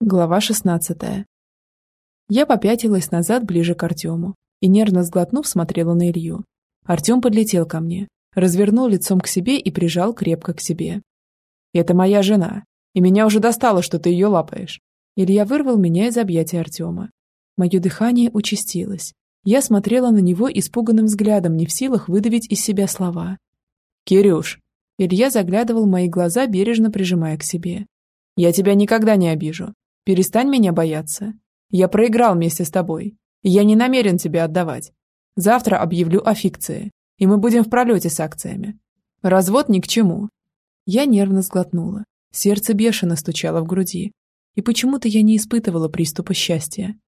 Глава 16. Я попятилась назад ближе к Артему и, нервно сглотнув, смотрела на Илью. Артем подлетел ко мне, развернул лицом к себе и прижал крепко к себе. «Это моя жена, и меня уже достало, что ты ее лапаешь». Илья вырвал меня из объятий Артема. Мое дыхание участилось. Я смотрела на него испуганным взглядом, не в силах выдавить из себя слова. «Кирюш!» Илья заглядывал в мои глаза, бережно прижимая к себе. «Я тебя никогда не обижу. Перестань меня бояться. Я проиграл вместе с тобой. Я не намерен тебя отдавать. Завтра объявлю о фикции, и мы будем в пролете с акциями. Развод ни к чему. Я нервно сглотнула. Сердце бешено стучало в груди. И почему-то я не испытывала приступа счастья.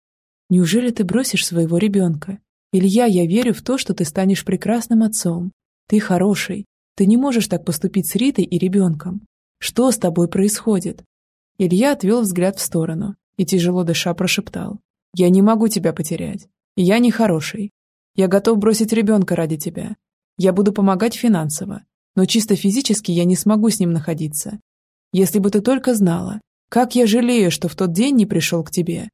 Неужели ты бросишь своего ребенка? Илья, я верю в то, что ты станешь прекрасным отцом. Ты хороший. Ты не можешь так поступить с Ритой и ребенком. Что с тобой происходит? Илья отвел взгляд в сторону и, тяжело дыша, прошептал. «Я не могу тебя потерять. Я не хороший. Я готов бросить ребенка ради тебя. Я буду помогать финансово, но чисто физически я не смогу с ним находиться. Если бы ты только знала, как я жалею, что в тот день не пришел к тебе.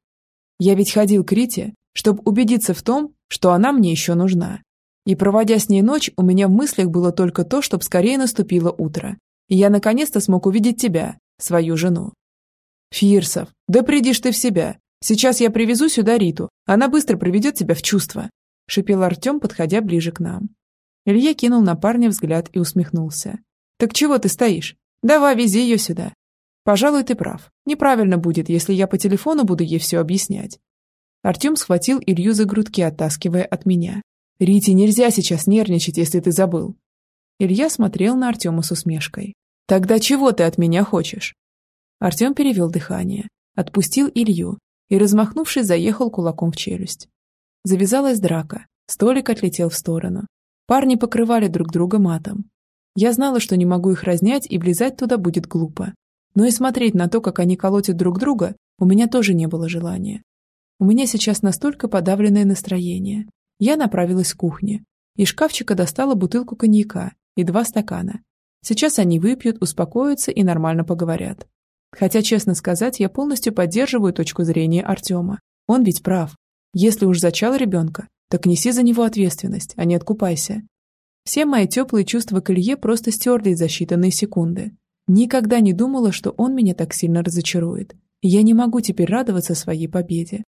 Я ведь ходил к Рите, чтобы убедиться в том, что она мне еще нужна. И проводя с ней ночь, у меня в мыслях было только то, чтобы скорее наступило утро. И я наконец-то смог увидеть тебя, свою жену. «Фирсов, да придишь ты в себя. Сейчас я привезу сюда Риту. Она быстро приведет тебя в чувство», – шипел Артем, подходя ближе к нам. Илья кинул на парня взгляд и усмехнулся. «Так чего ты стоишь? Давай, вези ее сюда». «Пожалуй, ты прав. Неправильно будет, если я по телефону буду ей все объяснять». Артем схватил Илью за грудки, оттаскивая от меня. «Рите нельзя сейчас нервничать, если ты забыл». Илья смотрел на Артема с усмешкой. «Тогда чего ты от меня хочешь?» Артем перевел дыхание, отпустил Илью и, размахнувшись, заехал кулаком в челюсть. Завязалась драка, столик отлетел в сторону. Парни покрывали друг друга матом. Я знала, что не могу их разнять и влезать туда будет глупо. Но и смотреть на то, как они колотят друг друга, у меня тоже не было желания. У меня сейчас настолько подавленное настроение. Я направилась к кухне. Из шкафчика достала бутылку коньяка и два стакана. Сейчас они выпьют, успокоятся и нормально поговорят. Хотя, честно сказать, я полностью поддерживаю точку зрения Артема. Он ведь прав. Если уж зачал ребенка, так неси за него ответственность, а не откупайся. Все мои теплые чувства к Илье просто стерлись за считанные секунды. Никогда не думала, что он меня так сильно разочарует. Я не могу теперь радоваться своей победе.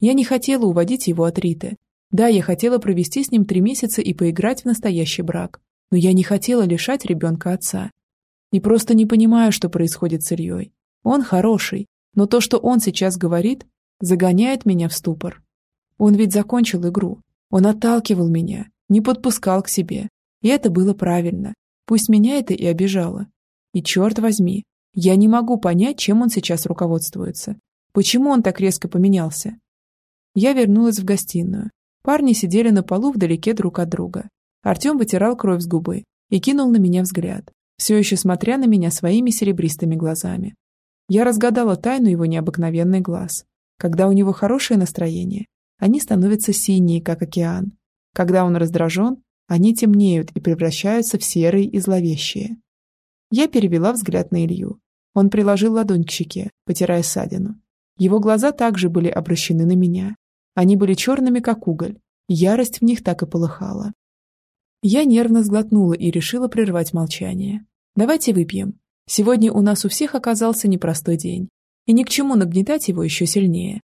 Я не хотела уводить его от Риты. Да, я хотела провести с ним три месяца и поиграть в настоящий брак. Но я не хотела лишать ребенка отца. И просто не понимаю, что происходит с Ильей. Он хороший, но то, что он сейчас говорит, загоняет меня в ступор. Он ведь закончил игру. Он отталкивал меня, не подпускал к себе. И это было правильно. Пусть меня это и обижало. И черт возьми, я не могу понять, чем он сейчас руководствуется. Почему он так резко поменялся? Я вернулась в гостиную. Парни сидели на полу вдалеке друг от друга. Артем вытирал кровь с губы и кинул на меня взгляд, все еще смотря на меня своими серебристыми глазами. Я разгадала тайну его необыкновенный глаз. Когда у него хорошее настроение, они становятся синие, как океан. Когда он раздражен, они темнеют и превращаются в серые и зловещие. Я перевела взгляд на Илью. Он приложил ладонь к щеке, потирая ссадину. Его глаза также были обращены на меня. Они были черными, как уголь. Ярость в них так и полыхала. Я нервно сглотнула и решила прервать молчание. «Давайте выпьем. Сегодня у нас у всех оказался непростой день, и ни к чему нагнетать его еще сильнее.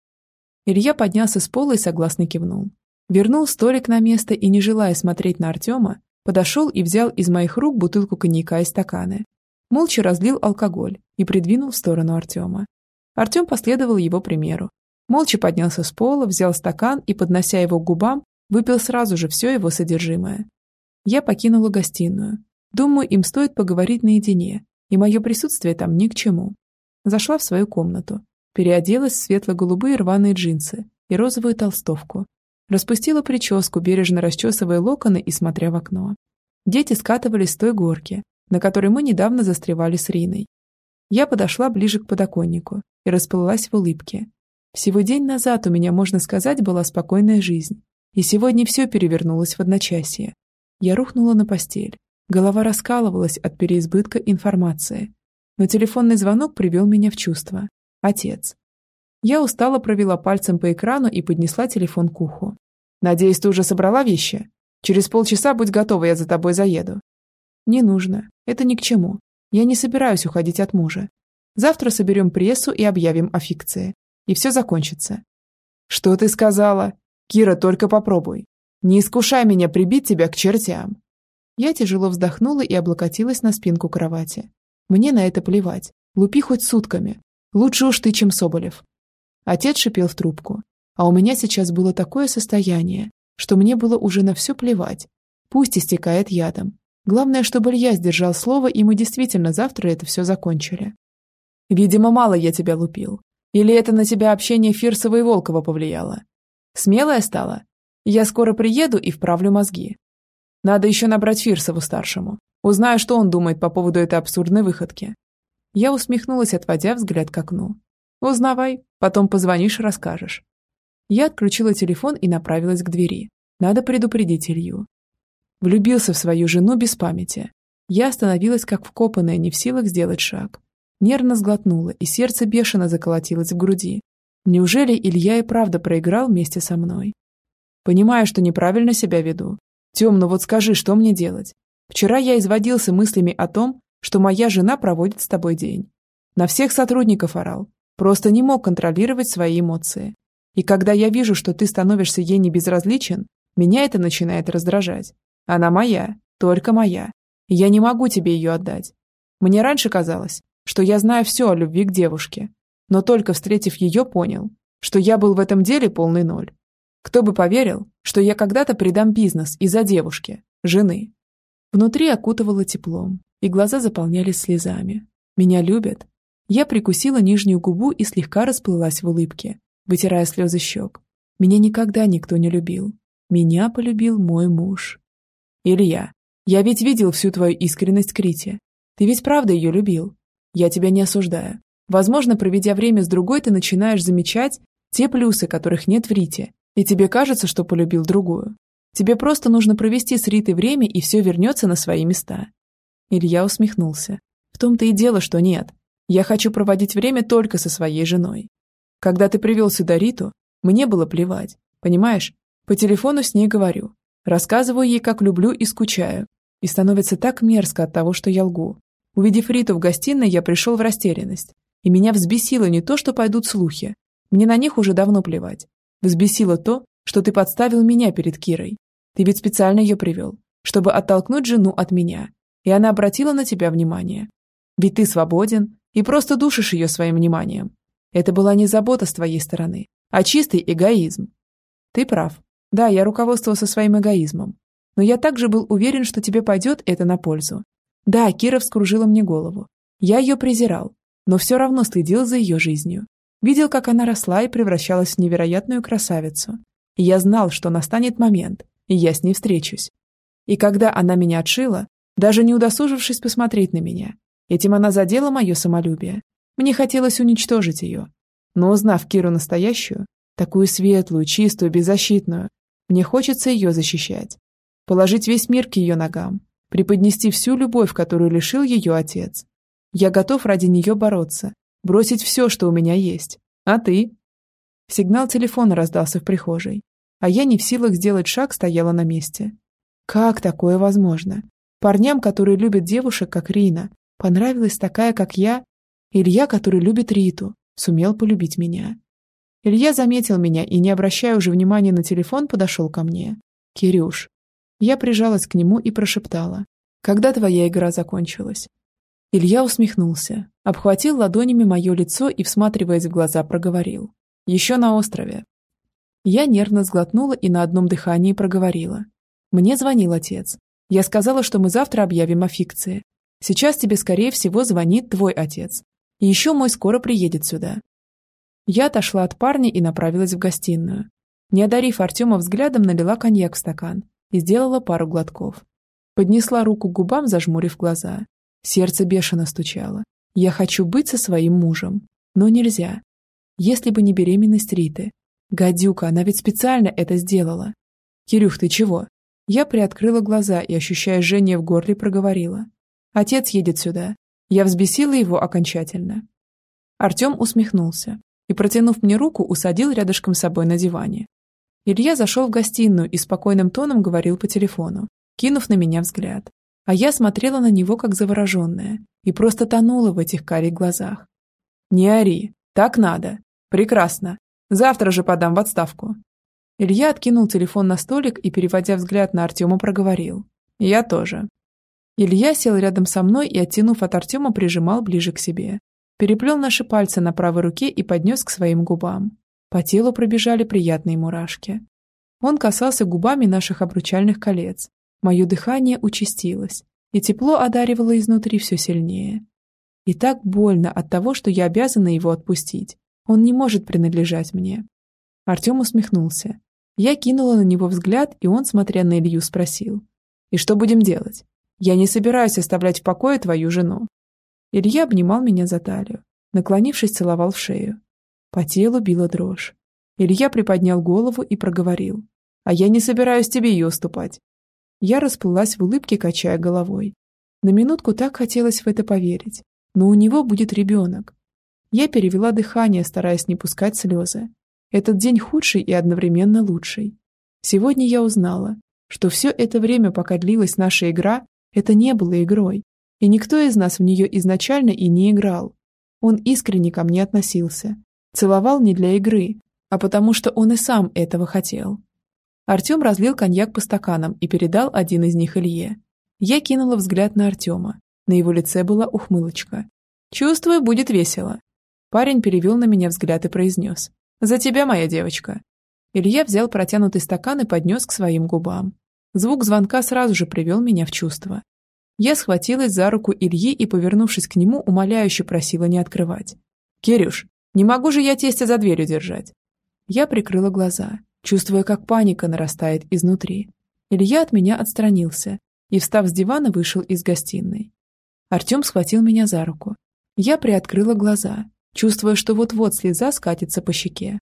Илья поднялся с пола и согласно кивнул. Вернул столик на место и, не желая смотреть на Артема, подошел и взял из моих рук бутылку коньяка и стаканы. Молча разлил алкоголь и придвинул в сторону Артема. Артем последовал его примеру. Молча поднялся с пола, взял стакан и, поднося его к губам, выпил сразу же все его содержимое. Я покинула гостиную. Думаю, им стоит поговорить наедине, и мое присутствие там ни к чему. Зашла в свою комнату, переоделась в светло-голубые рваные джинсы и розовую толстовку. Распустила прическу, бережно расчесывая локоны и смотря в окно. Дети скатывались с той горки, на которой мы недавно застревали с Риной. Я подошла ближе к подоконнику и расплылась в улыбке. Всего день назад у меня, можно сказать, была спокойная жизнь, и сегодня все перевернулось в одночасье. Я рухнула на постель, Голова раскалывалась от переизбытка информации. Но телефонный звонок привел меня в чувство. Отец. Я устало провела пальцем по экрану и поднесла телефон к уху. «Надеюсь, ты уже собрала вещи? Через полчаса будь готова, я за тобой заеду». «Не нужно. Это ни к чему. Я не собираюсь уходить от мужа. Завтра соберем прессу и объявим о фикции. И все закончится». «Что ты сказала? Кира, только попробуй. Не искушай меня прибить тебя к чертям». Я тяжело вздохнула и облокотилась на спинку кровати. Мне на это плевать. Лупи хоть сутками. Лучше уж ты, чем Соболев. Отец шипел в трубку. А у меня сейчас было такое состояние, что мне было уже на все плевать. Пусть истекает ядом. Главное, чтобы Илья сдержал слово, и мы действительно завтра это все закончили. Видимо, мало я тебя лупил. Или это на тебя общение Фирсова и Волкова повлияло? Смелая стала? Я скоро приеду и вправлю мозги. Надо еще набрать Фирсову-старшему. Узнаю, что он думает по поводу этой абсурдной выходки. Я усмехнулась, отводя взгляд к окну. Узнавай, потом позвонишь, расскажешь. Я отключила телефон и направилась к двери. Надо предупредить Илью. Влюбился в свою жену без памяти. Я остановилась как вкопанная, не в силах сделать шаг. Нервно сглотнула, и сердце бешено заколотилось в груди. Неужели Илья и правда проиграл вместе со мной? Понимаю, что неправильно себя веду. Тем, ну вот скажи, что мне делать? Вчера я изводился мыслями о том, что моя жена проводит с тобой день. На всех сотрудников орал. Просто не мог контролировать свои эмоции. И когда я вижу, что ты становишься ей не безразличен, меня это начинает раздражать. Она моя, только моя. Я не могу тебе ее отдать. Мне раньше казалось, что я знаю все о любви к девушке. Но только встретив ее, понял, что я был в этом деле полный ноль. Кто бы поверил, что я когда-то предам бизнес из-за девушки, жены. Внутри окутывало теплом, и глаза заполнялись слезами. Меня любят. Я прикусила нижнюю губу и слегка расплылась в улыбке, вытирая слезы щек. Меня никогда никто не любил. Меня полюбил мой муж. Илья, я ведь видел всю твою искренность к Рите. Ты ведь правда ее любил. Я тебя не осуждаю. Возможно, проведя время с другой, ты начинаешь замечать те плюсы, которых нет в Рите, и тебе кажется, что полюбил другую. Тебе просто нужно провести с Ритой время, и все вернется на свои места. Илья усмехнулся. В том-то и дело, что нет. Я хочу проводить время только со своей женой. Когда ты привел сюда Риту, мне было плевать. Понимаешь? По телефону с ней говорю. Рассказываю ей, как люблю и скучаю. И становится так мерзко от того, что я лгу. Увидев Риту в гостиной, я пришел в растерянность. И меня взбесило не то, что пойдут слухи. Мне на них уже давно плевать. Взбесило то, что ты подставил меня перед Кирой. Ты ведь специально ее привел, чтобы оттолкнуть жену от меня. И она обратила на тебя внимание. Ведь ты свободен и просто душишь ее своим вниманием. Это была не забота с твоей стороны, а чистый эгоизм. Ты прав. Да, я руководствовался своим эгоизмом. Но я также был уверен, что тебе пойдет это на пользу. Да, Кира вскружила мне голову. Я ее презирал, но все равно стыдил за ее жизнью. Видел, как она росла и превращалась в невероятную красавицу. Я знал, что настанет момент, и я с ней встречусь. И когда она меня отшила, даже не удосужившись посмотреть на меня, этим она задела мое самолюбие, мне хотелось уничтожить ее. Но узнав Киру настоящую, такую светлую, чистую, беззащитную, мне хочется ее защищать. Положить весь мир к ее ногам, преподнести всю любовь, которую лишил ее отец. Я готов ради нее бороться, бросить все, что у меня есть. А ты? Сигнал телефона раздался в прихожей, а я не в силах сделать шаг, стояла на месте. Как такое возможно? Парням, которые любят девушек, как Рина, понравилась такая, как я, Илья, который любит Риту, сумел полюбить меня. Илья заметил меня и, не обращая уже внимания на телефон, подошел ко мне. «Кирюш». Я прижалась к нему и прошептала. «Когда твоя игра закончилась?» Илья усмехнулся, обхватил ладонями мое лицо и, всматриваясь в глаза, проговорил. «Еще на острове». Я нервно сглотнула и на одном дыхании проговорила. Мне звонил отец. Я сказала, что мы завтра объявим о фикции. Сейчас тебе, скорее всего, звонит твой отец. И еще мой скоро приедет сюда. Я отошла от парня и направилась в гостиную. Не одарив Артема взглядом, налила коньяк в стакан и сделала пару глотков. Поднесла руку к губам, зажмурив глаза. Сердце бешено стучало. Я хочу быть со своим мужем. Но нельзя. Если бы не беременность Риты. Гадюка, она ведь специально это сделала. Кирюх, ты чего? Я приоткрыла глаза и, ощущая жжение в горле, проговорила. Отец едет сюда. Я взбесила его окончательно. Артем усмехнулся. и, протянув мне руку, усадил рядышком с собой на диване. Илья зашел в гостиную и спокойным тоном говорил по телефону, кинув на меня взгляд. А я смотрела на него как завороженная и просто тонула в этих карих глазах. «Не ори, так надо. Прекрасно. Завтра же подам в отставку». Илья откинул телефон на столик и, переводя взгляд на Артема, проговорил. «Я тоже». Илья сел рядом со мной и, оттянув от Артема, прижимал ближе к себе. Переплел наши пальцы на правой руке и поднес к своим губам. По телу пробежали приятные мурашки. Он касался губами наших обручальных колец. Мое дыхание участилось, и тепло одаривало изнутри все сильнее. И так больно от того, что я обязана его отпустить. Он не может принадлежать мне. Артем усмехнулся. Я кинула на него взгляд, и он, смотря на Илью, спросил. «И что будем делать? Я не собираюсь оставлять в покое твою жену». Илья обнимал меня за талию, наклонившись, целовал в шею. По телу била дрожь. Илья приподнял голову и проговорил. «А я не собираюсь тебе ее уступать». Я расплылась в улыбке, качая головой. На минутку так хотелось в это поверить. Но у него будет ребенок. Я перевела дыхание, стараясь не пускать слезы. Этот день худший и одновременно лучший. Сегодня я узнала, что все это время, пока длилась наша игра, это не было игрой, и никто из нас в нее изначально и не играл. Он искренне ко мне относился, Целовал не для игры, а потому что он и сам этого хотел. Артем разлил коньяк по стаканам и передал один из них Илье. Я кинула взгляд на Артема. На его лице была ухмылочка. «Чувствую, будет весело». Парень перевел на меня взгляд и произнес. «За тебя, моя девочка». Илья взял протянутый стакан и поднес к своим губам. Звук звонка сразу же привел меня в чувство. Я схватилась за руку Ильи и, повернувшись к нему, умоляюще просила не открывать. «Кирюш, не могу же я тестя за дверью держать. Я прикрыла глаза, чувствуя, как паника нарастает изнутри. Илья от меня отстранился и, встав с дивана, вышел из гостиной. Артем схватил меня за руку. Я приоткрыла глаза, чувствуя, что вот-вот слеза скатится по щеке.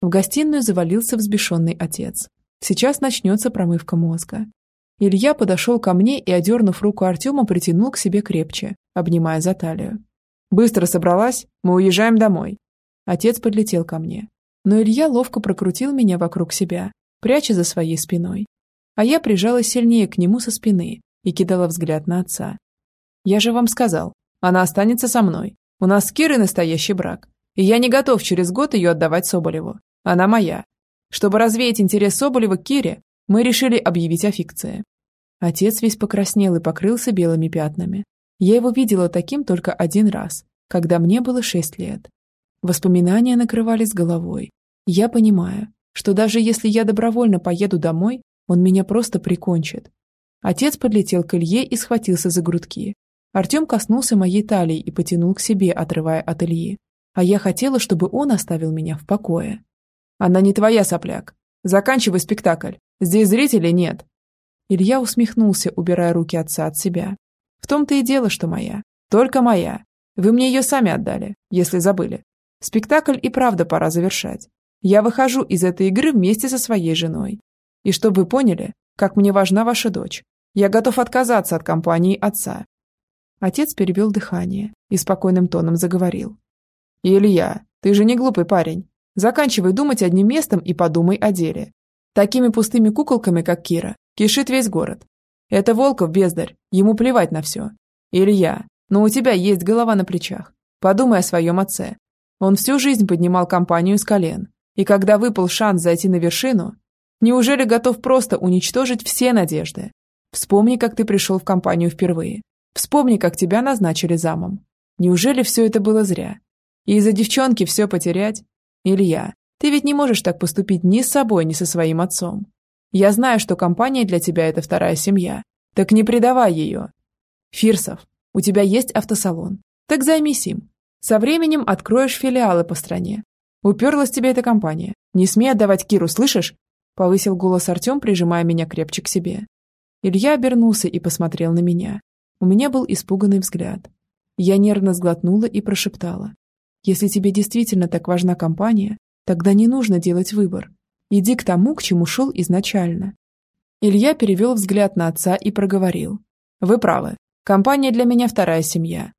В гостиную завалился взбешенный отец. Сейчас начнется промывка мозга. Илья подошел ко мне и, одернув руку Артема, притянул к себе крепче, обнимая за талию. «Быстро собралась? Мы уезжаем домой. Отец подлетел ко мне. Но Илья ловко прокрутил меня вокруг себя, пряча за своей спиной. А я прижалась сильнее к нему со спины и кидала взгляд на отца. «Я же вам сказал, она останется со мной. У нас с Кирой настоящий брак. И я не готов через год ее отдавать Соболеву. Она моя. Чтобы развеять интерес Соболева к Кире, мы решили объявить о фикции». Отец весь покраснел и покрылся белыми пятнами. Я его видела таким только один раз, когда мне было шесть лет. Воспоминания накрывали с головой. Я понимаю, что даже если я добровольно поеду домой, он меня просто прикончит. Отец подлетел к Илье и схватился за грудки. Артем коснулся моей талии и потянул к себе, отрывая от Ильи. А я хотела, чтобы он оставил меня в покое. «Она не твоя, сопляк. Заканчивай спектакль. Здесь зрителей нет». Илья усмехнулся, убирая руки отца от себя. «В том-то и дело, что моя. Только моя. Вы мне ее сами отдали, если забыли. Спектакль и правда пора завершать. Я выхожу из этой игры вместе со своей женой. И чтобы вы поняли, как мне важна ваша дочь, я готов отказаться от компании отца». Отец перевел дыхание и спокойным тоном заговорил. «Илья, ты же не глупый парень. Заканчивай думать одним местом и подумай о деле. Такими пустыми куколками, как Кира, кишит весь город. Это Волков бездарь, ему плевать на все. Илья, но у тебя есть голова на плечах. Подумай о своем отце. Он всю жизнь поднимал компанию с колен. И когда выпал шанс зайти на вершину, неужели готов просто уничтожить все надежды? Вспомни, как ты пришел в компанию впервые. Вспомни, как тебя назначили замом. Неужели все это было зря? И из-за девчонки все потерять? Илья, ты ведь не можешь так поступить ни с собой, ни со своим отцом. Я знаю, что компания для тебя – это вторая семья. Так не предавай ее. Фирсов, у тебя есть автосалон. Так займись им. Со временем откроешь филиалы по стране. Уперлась тебе эта компания. Не смей отдавать Киру, слышишь?» Повысил голос Артем, прижимая меня крепче к себе. Илья обернулся и посмотрел на меня. У меня был испуганный взгляд. Я нервно сглотнула и прошептала. «Если тебе действительно так важна компания, тогда не нужно делать выбор. Иди к тому, к чему шел изначально». Илья перевел взгляд на отца и проговорил. «Вы правы. Компания для меня вторая семья.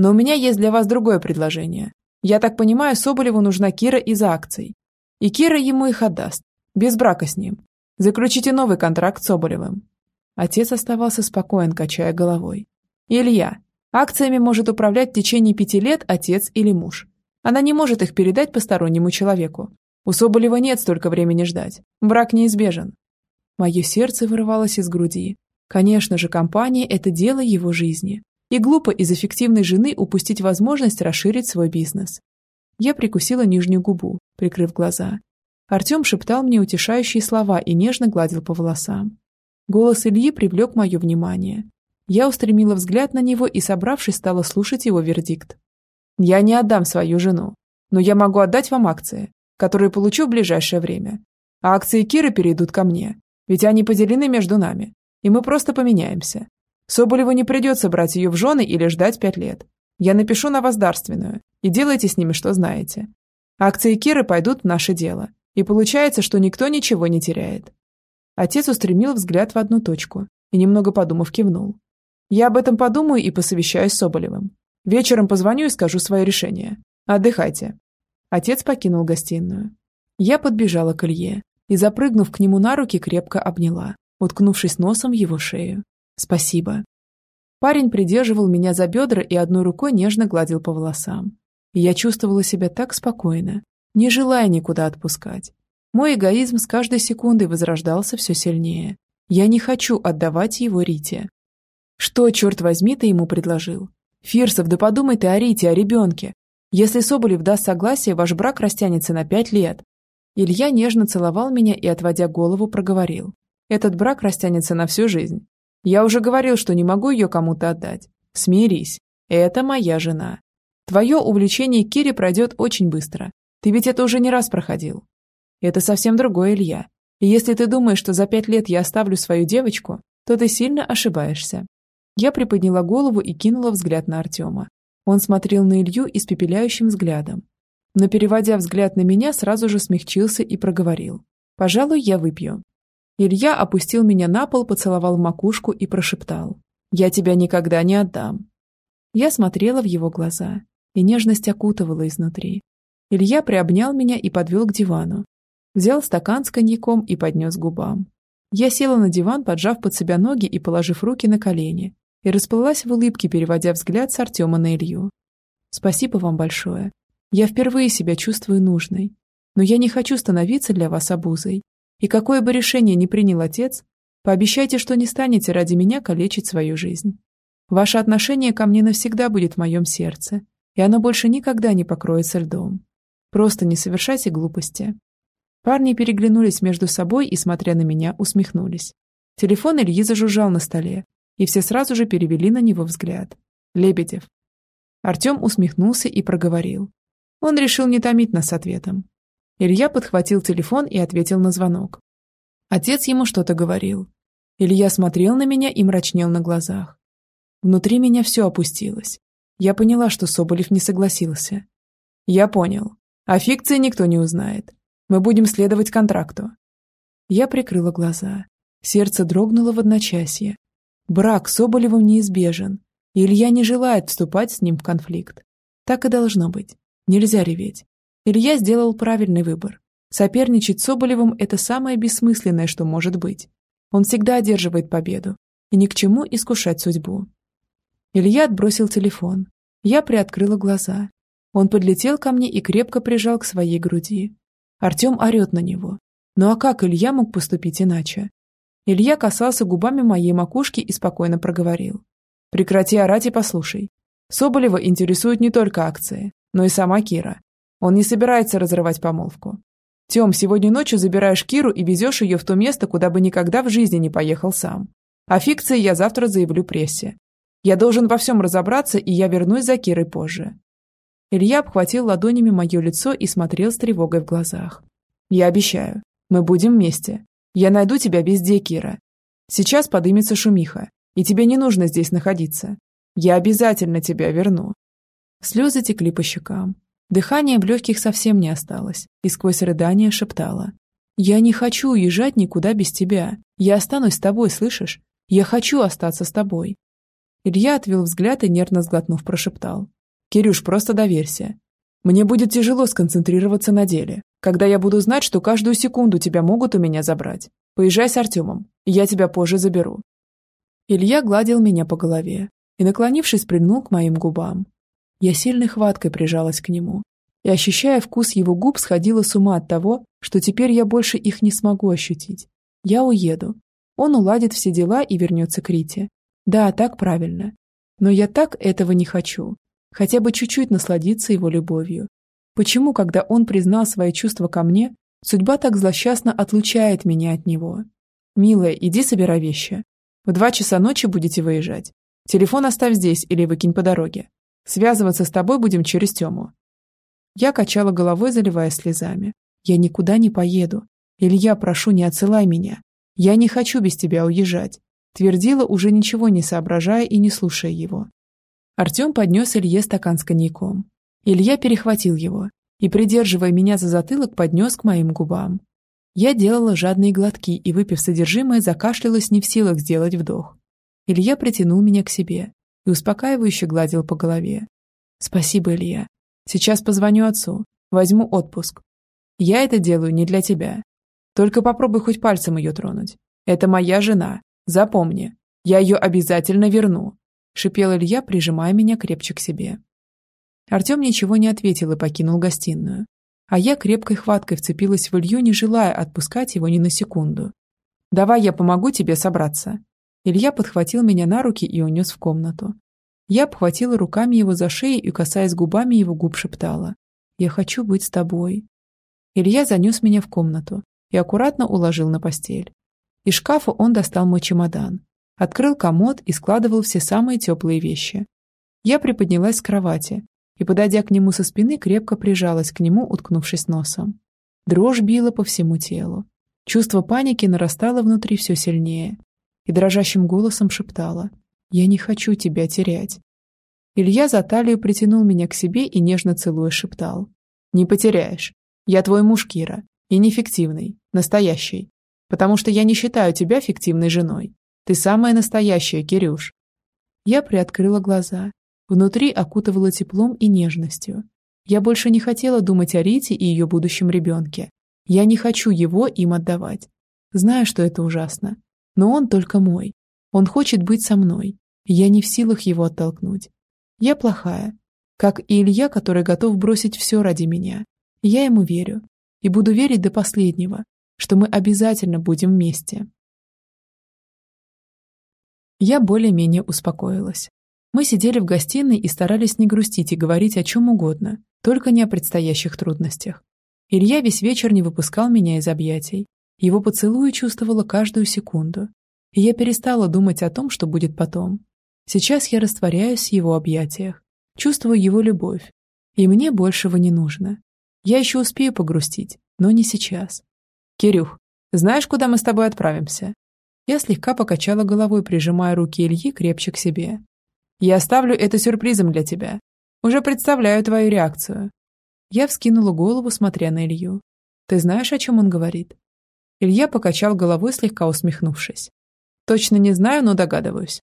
Но у меня есть для вас другое предложение. Я так понимаю, Соболеву нужна Кира из-за акций. И Кира ему их отдаст, без брака с ним. Заключите новый контракт с Соболевым». Отец оставался спокоен, качая головой. «Илья, акциями может управлять в течение пяти лет отец или муж. Она не может их передать постороннему человеку. У Соболева нет столько времени ждать. Брак неизбежен». Мое сердце вырывалось из груди. Конечно же, компания – это дело его жизни. И глупо из эффективной жены упустить возможность расширить свой бизнес. Я прикусила нижнюю губу, прикрыв глаза. Артем шептал мне утешающие слова и нежно гладил по волосам. Голос Ильи привлек мое внимание. Я устремила взгляд на него и, собравшись, стала слушать его вердикт. «Я не отдам свою жену, но я могу отдать вам акции, которые получу в ближайшее время. А акции Киры перейдут ко мне, ведь они поделены между нами, и мы просто поменяемся. Соболеву не придется брать ее в жены или ждать пять лет. Я напишу на вас дарственную, и делайте с ними, что знаете. Акции Киры пойдут в наше дело, и получается, что никто ничего не теряет. Отец устремил взгляд в одну точку и, немного подумав, кивнул. Я об этом подумаю и посовещаюсь с Соболевым. Вечером позвоню и скажу свое решение. Отдыхайте. Отец покинул гостиную. Я подбежала к Илье и, запрыгнув к нему на руки, крепко обняла, уткнувшись носом в его шею. Спасибо. Парень придерживал меня за бедра и одной рукой нежно гладил по волосам. Я чувствовала себя так спокойно, не желая никуда отпускать. Мой эгоизм с каждой секундой возрождался все сильнее. Я не хочу отдавать его Рите. Что, черт возьми, ты ему предложил? Фирсов, да подумай ты о Рите, о ребенке. Если Соболев даст согласие, ваш брак растянется на пять лет. Илья нежно целовал меня и, отводя голову, проговорил. Этот брак растянется на всю жизнь. Я уже говорил, что не могу ее кому-то отдать. Смирись. Это моя жена. Твое увлечение Кире пройдет очень быстро. Ты ведь это уже не раз проходил. Это совсем другое, Илья. И если ты думаешь, что за пять лет я оставлю свою девочку, то ты сильно ошибаешься. Я приподняла голову и кинула взгляд на Артема. Он смотрел на Илью испепеляющим взглядом. Но, переводя взгляд на меня, сразу же смягчился и проговорил. «Пожалуй, я выпью. Илья опустил меня на пол, поцеловал макушку и прошептал. «Я тебя никогда не отдам». Я смотрела в его глаза, и нежность окутывала изнутри. Илья приобнял меня и подвел к дивану. Взял стакан с коньяком и поднес к губам. Я села на диван, поджав под себя ноги и положив руки на колени, и расплылась в улыбке, переводя взгляд с Артема на Илью. «Спасибо вам большое. Я впервые себя чувствую нужной. Но я не хочу становиться для вас обузой. И какое бы решение ни принял отец, пообещайте, что не станете ради меня калечить свою жизнь. Ваше отношение ко мне навсегда будет в моем сердце, и оно больше никогда не покроется льдом. Просто не совершайте глупости». Парни переглянулись между собой и, смотря на меня, усмехнулись. Телефон Ильи зажужжал на столе, и все сразу же перевели на него взгляд. Лебедев. Артем усмехнулся и проговорил. Он решил не томить нас ответом. Илья подхватил телефон и ответил на звонок. Отец ему что-то говорил. Илья смотрел на меня и мрачнел на глазах. Внутри меня все опустилось. Я поняла, что Соболев не согласился. Я понял. О фикции никто не узнает. Мы будем следовать контракту. Я прикрыла глаза. Сердце дрогнуло в одночасье. Брак с Соболевым неизбежен, Илья не желает вступать с ним в конфликт. Так и должно быть. Нельзя реветь. Илья сделал правильный выбор. Соперничать с Соболевым – это самое бессмысленное, что может быть. Он всегда одерживает победу, и ни к чему искушать судьбу. Илья отбросил телефон. Я приоткрыла глаза. Он подлетел ко мне и крепко прижал к своей груди. Артем орет на него. Ну а как Илья мог поступить иначе? Илья касался губами моей макушки и спокойно проговорил. «Прекрати орать и послушай. Соболева интересуют не только акции, но и сама Кира. Он не собирается разрывать помолвку. Тем, сегодня ночью забираешь Киру и везешь ее в то место, куда бы никогда в жизни не поехал сам. О фикции я завтра заявлю прессе. Я должен во всем разобраться, и я вернусь за Кирой позже. Илья обхватил ладонями мое лицо и смотрел с тревогой в глазах. «Я обещаю, мы будем вместе. Я найду тебя везде, Кира. Сейчас подымется шумиха, и тебе не нужно здесь находиться. Я обязательно тебя верну». Слезы текли по щекам. Дыхания в легких совсем не осталось, и сквозь рыдания шептала. «Я не хочу уезжать никуда без тебя. Я останусь с тобой, слышишь? Я хочу остаться с тобой». Илья отвел взгляд и, нервно сглотнув, прошептал. «Кирюш, просто доверься. Мне будет тяжело сконцентрироваться на деле, когда я буду знать, что каждую секунду тебя могут у меня забрать. Поезжай с Артемом, я тебя позже заберу». Илья гладил меня по голове и, наклонившись, прильнул к моим губам. Я сильной хваткой прижалась к нему и, ощущая вкус его губ, сходила с ума от того, что теперь я больше их не смогу ощутить. Я уеду. Он уладит все дела и вернется к Рите. Да, так правильно. Но я так этого не хочу. Хотя бы чуть-чуть насладиться его любовью. Почему, когда он признал свои чувства ко мне, судьба так злосчастно отлучает меня от него? Милая, иди собирай вещи. В два часа ночи будете выезжать. Телефон оставь здесь или выкинь по дороге. Связываться с тобой будем через Тему. Я качала головой, заливая слезами. Я никуда не поеду. Илья, прошу, не отсылай меня. Я не хочу без тебя уезжать. Твердила, уже ничего не соображая и не слушая его. Артем поднес Илье стакан с коньяком. Илья перехватил его и, придерживая меня за затылок, поднес к моим губам. Я делала жадные глотки и, выпив содержимое, закашлялась не в силах сделать вдох. Илья притянул меня к себе и успокаивающе гладил по голове. «Спасибо, Илья. Сейчас позвоню отцу. Возьму отпуск. Я это делаю не для тебя. Только попробуй хоть пальцем ее тронуть. Это моя жена. Запомни. Я ее обязательно верну», — шипел Илья, прижимая меня крепче к себе. Артем ничего не ответил и покинул гостиную. А я крепкой хваткой вцепилась в Илью, не желая отпускать его ни на секунду. «Давай я помогу тебе собраться». Илья подхватил меня на руки и унес в комнату. Я обхватила руками его за шею и, касаясь губами его губ, шептала. «Я хочу быть с тобой». Илья занес меня в комнату и аккуратно уложил на постель. Из шкафа он достал мой чемодан, открыл комод и складывал все самые теплые вещи. Я приподнялась с кровати и, подойдя к нему со спины, крепко прижалась к нему, уткнувшись носом. Дрожь била по всему телу. Чувство паники нарастало внутри все сильнее. И дрожащим голосом шептала «Я не хочу тебя терять». Илья за талию притянул меня к себе и нежно целуя шептал «Не потеряешь. Я твой муж, Кира. И не фиктивный. Настоящий. Потому что я не считаю тебя фиктивной женой. Ты самая настоящая, Кирюш». Я приоткрыла глаза Внутри окутывало теплом и нежностью. Я больше не хотела думать о Рите и ее будущем ребенке. Я не хочу его им отдавать. Знаю, что это ужасно. Но он только мой. Он хочет быть со мной. Я не в силах его оттолкнуть. Я плохая. Как и Илья, который готов бросить все ради меня. Я ему верю. И буду верить до последнего, что мы обязательно будем вместе. Я более-менее успокоилась. Мы сидели в гостиной и старались не грустить и говорить о чем угодно, только не о предстоящих трудностях. Илья весь вечер не выпускал меня из объятий. Его поцелуи чувствовала каждую секунду. И я перестала думать о том, что будет потом. Сейчас я растворяюсь в его объятиях, чувствую его любовь. И мне большего не нужно. Я еще успею погрустить, но не сейчас. Кирюх, знаешь, куда мы с тобой отправимся? Я слегка покачала головой, прижимая руки Ильи крепче к себе. Я оставлю это сюрпризом для тебя. Уже представляю твою реакцию». Я вскинула голову, смотря на Илью. «Ты знаешь, о чем он говорит?» Илья покачал головой, слегка усмехнувшись. «Точно не знаю, но догадываюсь.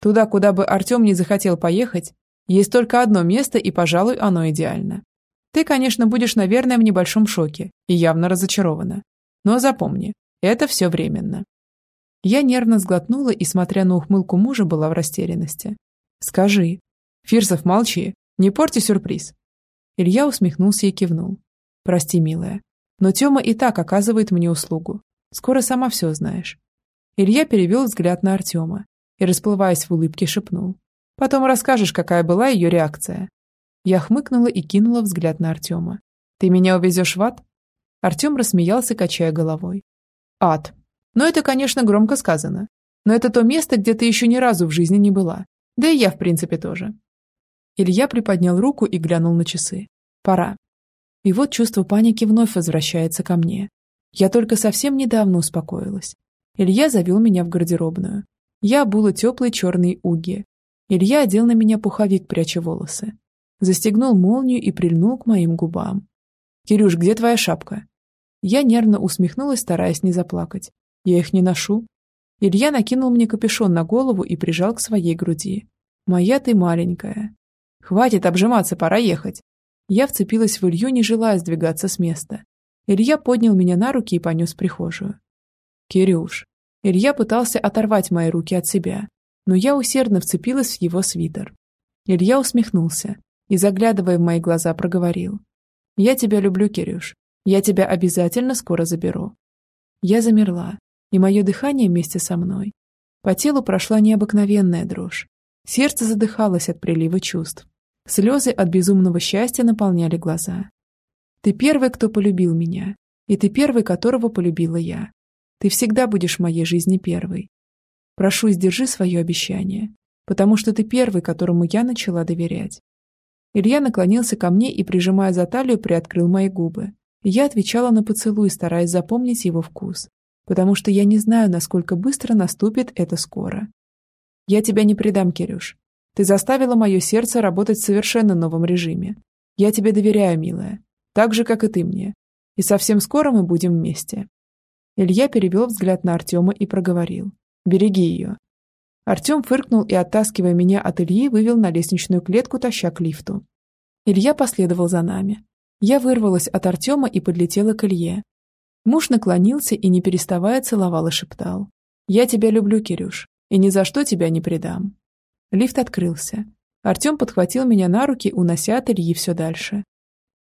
Туда, куда бы Артем не захотел поехать, есть только одно место, и, пожалуй, оно идеально. Ты, конечно, будешь, наверное, в небольшом шоке и явно разочарована. Но запомни, это все временно. Я нервно сглотнула и, смотря на ухмылку мужа, была в растерянности. «Скажи». «Фирсов, молчи. Не порти сюрприз». Илья усмехнулся и кивнул. «Прости, милая. Но Тёма и так оказывает мне услугу. Скоро сама все знаешь». Илья перевел взгляд на Артема и, расплываясь в улыбке, шепнул. «Потом расскажешь, какая была ее реакция». Я хмыкнула и кинула взгляд на Артема. «Ты меня увезешь в ад?» Артем рассмеялся, качая головой. «Ад. Но это, конечно, громко сказано. Но это то место, где ты еще ни разу в жизни не была. Да и я, в принципе, тоже. Илья приподнял руку и глянул на часы. Пора. И вот чувство паники вновь возвращается ко мне. Я только совсем недавно успокоилась. Илья завел меня в гардеробную. Я обула теплые черные уги. Илья одел на меня пуховик, пряча волосы. Застегнул молнию и прильнул к моим губам. «Кирюш, где твоя шапка?» Я нервно усмехнулась, стараясь не заплакать. Я их не ношу. Илья накинул мне капюшон на голову и прижал к своей груди. Моя ты маленькая. Хватит обжиматься, пора ехать. Я вцепилась в Илью, не желая сдвигаться с места. Илья поднял меня на руки и понес в прихожую. «Кирюш». Илья пытался оторвать мои руки от себя, но я усердно вцепилась в его свитер. Илья усмехнулся и, заглядывая в мои глаза, проговорил. «Я тебя люблю, Кирюш. Я тебя обязательно скоро заберу». Я замерла, и мое дыхание вместе со мной. По телу прошла необыкновенная дрожь. Сердце задыхалось от прилива чувств. Слезы от безумного счастья наполняли глаза. «Ты первый, кто полюбил меня, и ты первый, которого полюбила я. Ты всегда будешь в моей жизни первый. Прошу, сдержи свое обещание, потому что ты первый, которому я начала доверять». Илья наклонился ко мне и, прижимая за талию, приоткрыл мои губы. Я отвечала на поцелуй, стараясь запомнить его вкус потому что я не знаю, насколько быстро наступит это скоро. Я тебя не предам, Кирюш. Ты заставила мое сердце работать в совершенно новом режиме. Я тебе доверяю, милая, так же, как и ты мне. И совсем скоро мы будем вместе. Илья перевел взгляд на Артема и проговорил. «Береги ее». Артем фыркнул и, оттаскивая меня от Ильи, вывел на лестничную клетку, таща к лифту. Илья последовал за нами. Я вырвалась от Артема и подлетела к Илье, Муж наклонился и, не переставая, целовал и шептал. «Я тебя люблю, Кирюш, и ни за что тебя не предам». Лифт открылся. Артем подхватил меня на руки, унося от Ильи все дальше.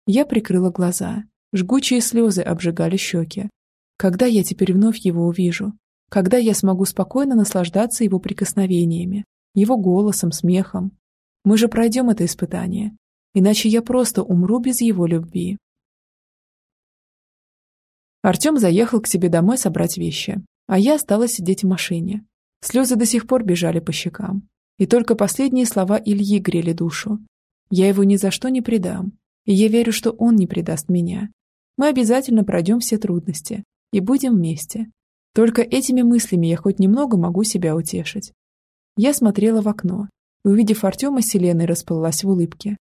Я прикрыла глаза. Жгучие слезы обжигали щеки. Когда я теперь вновь его увижу? Когда я смогу спокойно наслаждаться его прикосновениями, его голосом, смехом? Мы же пройдем это испытание. Иначе я просто умру без его любви. Артем заехал к себе домой собрать вещи, а я осталась сидеть в машине. Слезы до сих пор бежали по щекам. И только последние слова Ильи грели душу. Я его ни за что не предам, и я верю, что он не предаст меня. Мы обязательно пройдем все трудности и будем вместе. Только этими мыслями я хоть немного могу себя утешить. Я смотрела в окно, и, увидев Артема, Селеной расплылась в улыбке.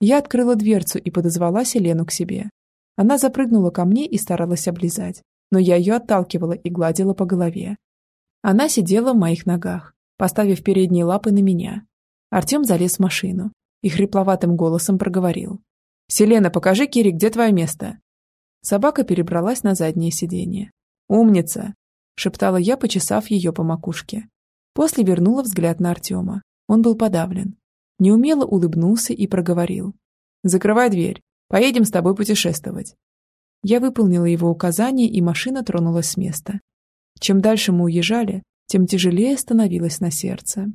Я открыла дверцу и подозвала Селену к себе. Она запрыгнула ко мне и старалась облизать, но я ее отталкивала и гладила по голове. Она сидела в моих ногах, поставив передние лапы на меня. Артем залез в машину и хрипловатым голосом проговорил. «Селена, покажи Кире, где твое место?» Собака перебралась на заднее сиденье. «Умница!» – шептала я, почесав ее по макушке. После вернула взгляд на Артема. Он был подавлен. Неумело улыбнулся и проговорил. «Закрывай дверь. Поедем с тобой путешествовать». Я выполнила его указание, и машина тронулась с места. Чем дальше мы уезжали, тем тяжелее становилось на сердце.